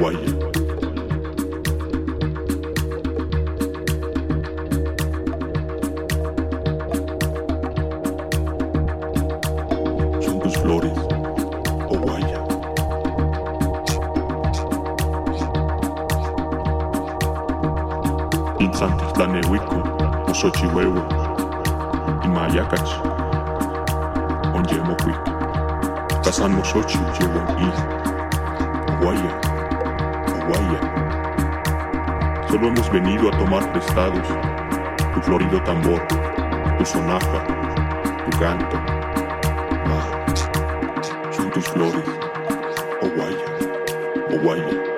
oh Guaya. Son tus flores, Guaya. Insantitlanihuico, Osochihuehue, Imayacach, Onyemocuic, Tasan Osochi, Yehuanqui, Guaya, Solo hemos venido a tomar prestados tu florido tambor, tu sonaja, tu canto. Ah, son tus flores, oh Guaya, oh.